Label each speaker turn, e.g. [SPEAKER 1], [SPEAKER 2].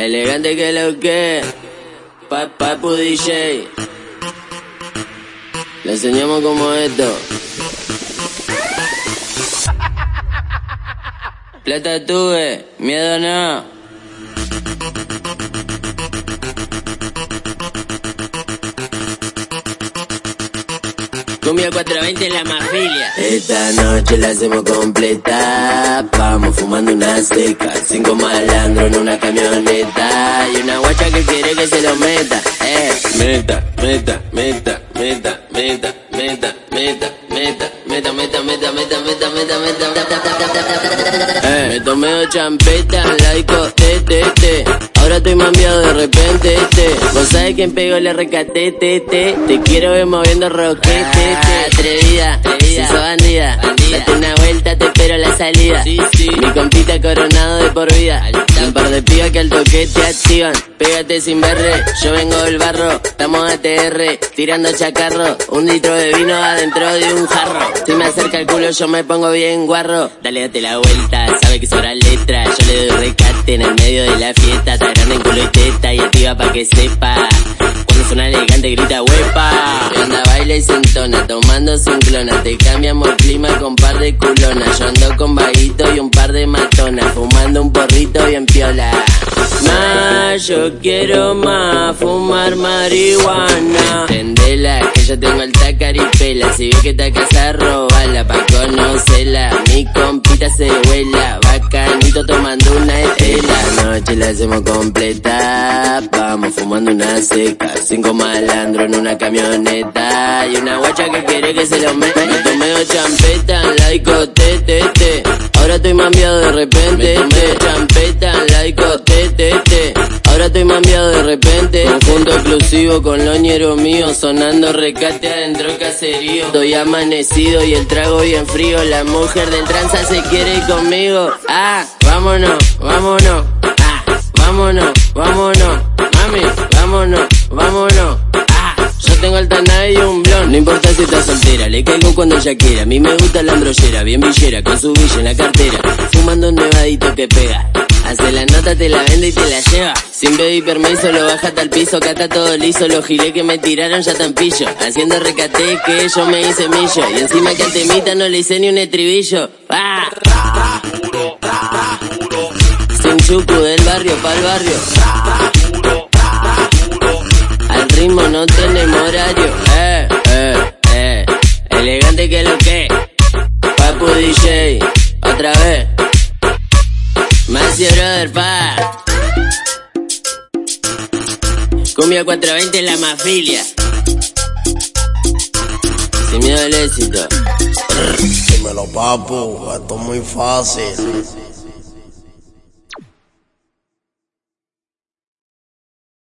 [SPEAKER 1] Elegante que lo que. Pa Papu DJ. Le enseñamos como esto. Plata tuve, miedo no. Cumbia 420 en la mafilia. Esta noche la hacemos completa. Vamos fumando una seca. Cinco malandros en una camioneta. Y una guacha que quiere que se lo meta. Eh. Meta, meta, meta, meta, meta, meta, meta, meta, meta, meta, meta, meta, meta, meta, meta, Eh. Me tomé dos champetas, la disco, te, te, te. Ahora estoy mambiado de repente, te. Vos sabés quién pegó el RKT, te, te. Te quiero ver moviendo roquete, te. Atrevida, si sos bandida. Date una vuelta, te espero la salida. Mi compita por vida. Un par de pibas que al toque te activan. Pégate sin verre, yo vengo del barro. Estamos ATR, tirando chacarro. Un litro de vino adentro de un jarro. Si me acerca el culo, yo me pongo bien guarro. Dale, date la vuelta, sabe que sobra letra. Yo le doy recate en el medio de la fiesta. Está grande en culo y teta y activa pa' que sepa. Cuando suena elegante, grita huepa. Y tomando sin clona. Te cambiamos clima con par de culonas. Yo ando con vaguito y un par de matonas. Fumando un porrito bien piola. Más, yo quiero más, fumar marihuana. Tendela, que yo tengo el tacaripela. Si ves que está casa, robala pa' bacanito tomando una estela. La noche la hacemos completa, vamos fumando una seca. Cinco malandros en una camioneta. Y una guacha que quiere que se lo meta. Me tomé dos champetas en la estoy mambiado de repente. Conjunto exclusivo con loñero mío. Sonando recate adentro caserío. Estoy amanecido y el trago bien frío. La mujer del tranza se quiere ir conmigo. Ah, vámonos, vámonos. Ah, vámonos, vámonos. Mami, vámonos, vámonos. Ah, yo tengo alta y un blon. No importa si estás soltera, le caigo cuando ella quiera. A mí me gusta la ambrollera, bien villera, con su villa en la cartera. Fumando un nevadito que pega. Hace la nota, te la vende y te la lleva. Sin pedir permiso, lo baja hasta el piso, acá está todo liso. Los giles que me tiraron ya tan pillo. Haciendo recate que yo me hice millo. Y encima que al temita no le hice ni un estribillo. ¡Ah! Sin chupu del barrio pa'l barrio. Al ritmo no tenemos horario. Eh, eh, eh. Elegante que lo que. Papu DJ. Otra vez. Macio Brother Pa. Cumbia 420 en la mafilia. Sin miedo al éxito.
[SPEAKER 2] Dímelo, papu, esto es muy fácil.